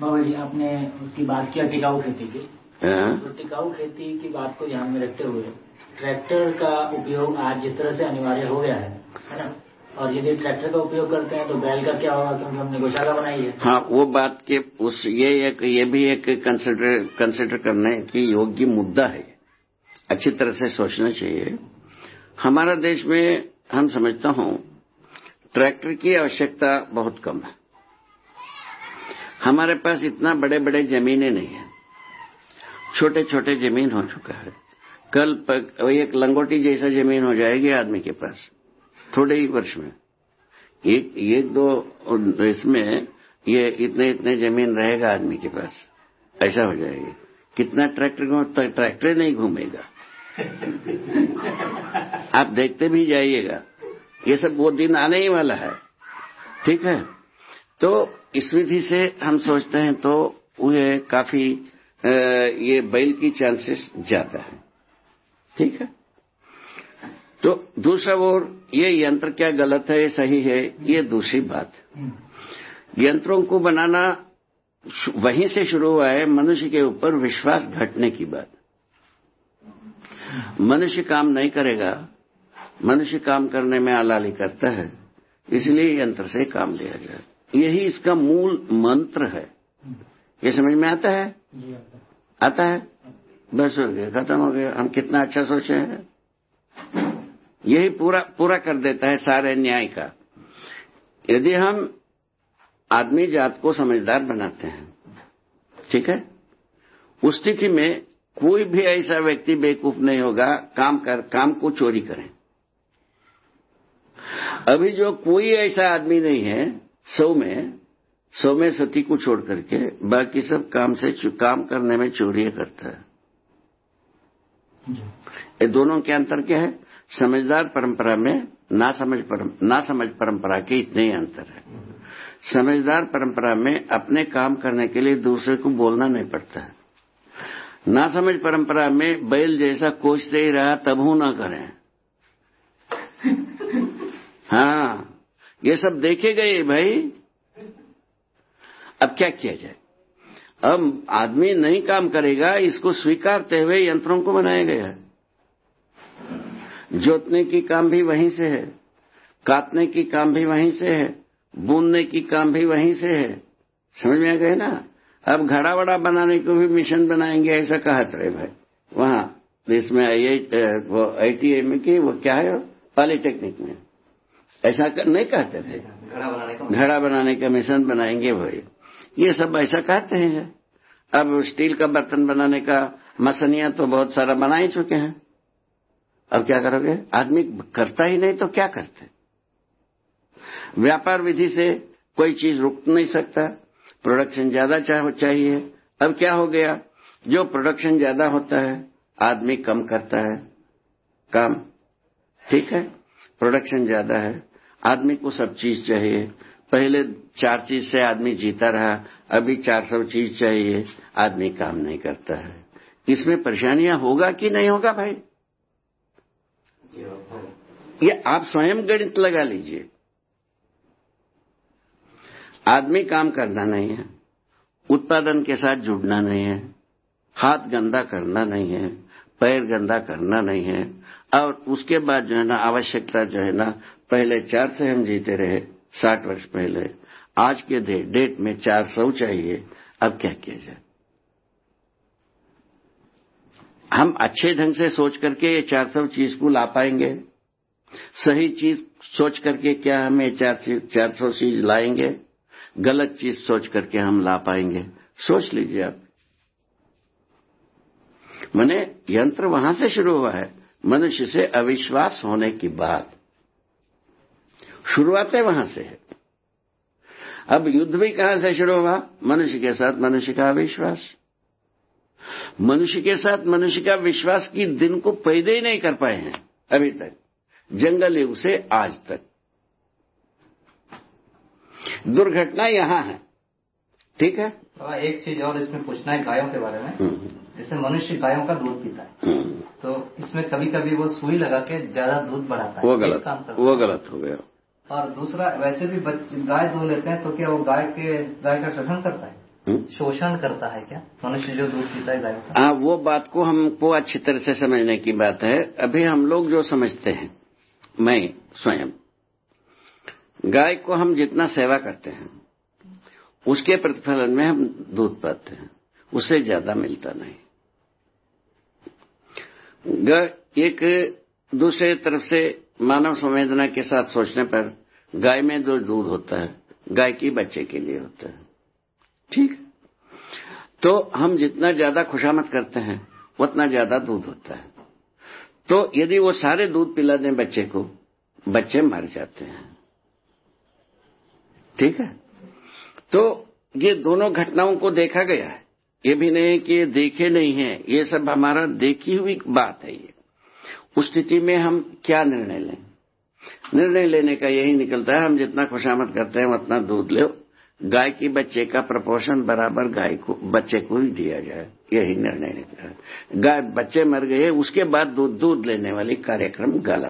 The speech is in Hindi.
बाबा जी आपने उसकी बात किया टिकाऊ खेती की। हाँ? तो टिकाऊ खेती की बात को ध्यान में रखते हुए ट्रैक्टर का उपयोग आज जिस तरह से अनिवार्य हो गया है है ना? और यदि ट्रैक्टर का उपयोग करते हैं तो बैल का क्या होगा क्योंकि हमने गौशाला बनाई है। हाँ वो बात के उस ये एक ये भी एक कंसिडर कंसिडर करने की योग्य मुद्दा है। अच्छी तरह से सोचना चाहिए। हमारा देश में हम समझता हूँ ट्रैक्टर की आवश्यकता बहुत कम है। हमारे पास इतना बड़े बड़े जमीनें नहीं है। छोटे छोटे ज़मीन हो चुका है। कल एक लंगोटी जैसा ज़मीन हो जाएगी आदमी के पास, थोड़े ही वर्ष में। एक एक दो इसमें ये इतने इतने ज़मीन रहेगा आदमी के पास। ऐसा हो जाएगी। कितना ट्रैक्टर तो ट्रैक्टर नहीं घूमेगा। आप देखते भी जाइएगा। ये सब वो दिन आने ही वाला है। ठीक है? तो इस विधि से हम सोचते हैं तो ये काफ़ी ये बैल की चांसेस ज़्यादा है। ठीक है? तो दूसरा ओर, ये यंत्र क्या गलत है सही है? ये दूसरी बात। यंत्रों को बनाना वहीं से शुरू हुआ है, मनुष्य के ऊपर विश्वास घटने की बात। मनुष्य काम नहीं करेगा, मनुष्य काम करने में आलाली करता है, इसलिए यंत्र से काम लिया जाए यही इसका मूल मंत्र है। ये समझ में आता है? आता है? बस हो गया, खत्म हो गया। हम कितना अच्छा सोचे हैं। यही पूरा पूरा कर देता है सारे न्याय का। यदि हम आदमी जात को समझदार बनाते हैं, ठीक है? उस स्थिति में कोई भी ऐसा व्यक्ति बेवकूफ़ नहीं होगा, काम कर, काम को चोरी करें। अभी जो कोई ऐसा आदमी नहीं है सौ में सौ में सती को छोड़ करके बाकी सब काम से काम करने में चोरी करता है। ये दोनों के अंतर क्या है? समझदार परंपरा में ना समझ परम, ना समझ परंपरा के इतने ही अंतर है। समझदार परंपरा में अपने काम करने के लिए दूसरे को बोलना नहीं पड़ता है। ना समझ परंपरा में बैल जैसा कोचते ही रहा तब हूँ ना करें। हाँ। ये सब देखे गए भाई। अब क्या किया जाए? अब आदमी नहीं काम करेगा, इसको स्वीकारते हुए यंत्रों को बनाया गया है। जोतने की काम भी वहीं से है, काटने की काम भी वहीं से है, बूनने की काम भी वहीं से है। समझ में आ गए ना? अब घड़ा वड़ा बनाने को भी मिशन बनाएँगे, ऐसा कहा था भाई। वहाँ इसमें आई वो आईटीआई में की वो क्या है? पॉलिटेक्निक में। ऐसा कर, नहीं कहते थे। घड़ा बनाने का मिशन बनाएँगे भाई ये सब ऐसा कहते हैं। अब स्टील का बर्तन बनाने का मसनिया तो बहुत सारा बना ही चुके हैं। अब क्या करोगे? आदमी करता ही नहीं तो क्या करते? व्यापार विधि से कोई चीज़ रुक नहीं सकता। प्रोडक्शन ज़्यादा चाहिए। अब क्या हो गया? जो प्रोडक्शन ज़्यादा होता है आदमी कम करता है। काम ठीक है? प्रोडक्शन ज़्यादा है। आदमी को सब चीज़ चाहिए। पहले चार चीज़ से आदमी जीता रहा, अभी चार सौ चीज़ चाहिए, आदमी काम नहीं करता है। इसमें परेशानियाँ होगा कि नहीं होगा भाई? ये आप स्वयं गणित लगा लीजिए। आदमी काम करना नहीं है, उत्पादन के साथ जुड़ना नहीं है, हाथ गंदा करना नहीं है। पैर गंदा करना नहीं है। और उसके बाद जो है ना आवश्यकता जो है ना पहले चार से हम जीते रहे साठ वर्ष पहले। आज के डे, डेट में चार सौ चाहिए। अब क्या किया जाए? हम अच्छे ढंग से सोच करके ये चार सौ चीज़ को ला पाएँगे। सही चीज़ सोच करके क्या हम ये चार सौ चीज़ लाएँगे? गलत चीज़ सोच करके हम ला पाएँगे। सोच लीजिए आप। मैंने यंत्र वहाँ से शुरू हुआ है। मनुष्य से अविश्वास होने की बात। शुरुआतें वहाँ से है। अब युद्ध भी कहाँ से शुरू हुआ? मनुष्य के साथ मनुष्य का अविश्वास। मनुष्य के साथ मनुष्य का विश्वास की दिन को पैदा ही नहीं कर पाए हैं अभी तक। जंगल युग से आज तक। दुर्घटना यहाँ है। ठीक है? बाबा, एक चीज़ और इसमें पूछना है गायों के बारे में। हम्म, जैसे मनुष्य गायों का दूध पीता है। हम्म, तो इसमें कभी कभी वो सुई लगा के ज़्यादा दूध बढ़ाता है। वो गलत काम करता वो गलत हो गया। और दूसरा वैसे भी बच्चे गाय दूध लेते हैं तो क्या वो गाय के गाय का शोषण करता है? हम्म? शोषण करता है क्या? मनुष्य जो दूध पीता है गाय का। हाँ वो बात को हमको अच्छी तरह से समझने की बात है। अभी हम लोग जो समझते हैं मैं स्वयं गाय को हम जितना सेवा करते हैं उसके प्रतिफलन में हम दूध पाते हैं उससे ज़्यादा मिलता नहीं। एक दूसरे तरफ़ से मानव संवेदना के साथ सोचने पर गाय में जो दूध होता है, गाय की बच्चे के लिए होता है। ठीक? तो हम जितना ज़्यादा खुशामद करते हैं, उतना ज़्यादा दूध होता है। तो यदि वो सारे दूध पिला दें बच्चे को, बच्चे मर जाते हैं। ठीक है? तो ये दोनों घटनाओं को देखा गया है। ये भी नहीं कि देखे नहीं है, ये सब हमारा देखी हुई बात है ये। उस स्थिति में हम क्या निर्णय लें? निर्णय लेने का यही निकलता है, हम जितना खुशामद करते हैं उतना दूध लो। गाय की बच्चे का प्रपोषण बराबर गाय को, बच्चे को ही दिया जाए, यही निर्णय निकला गाय बच्चे मर गए, उसके बाद दूध दूध लेने वाली कार्यक्रम गलत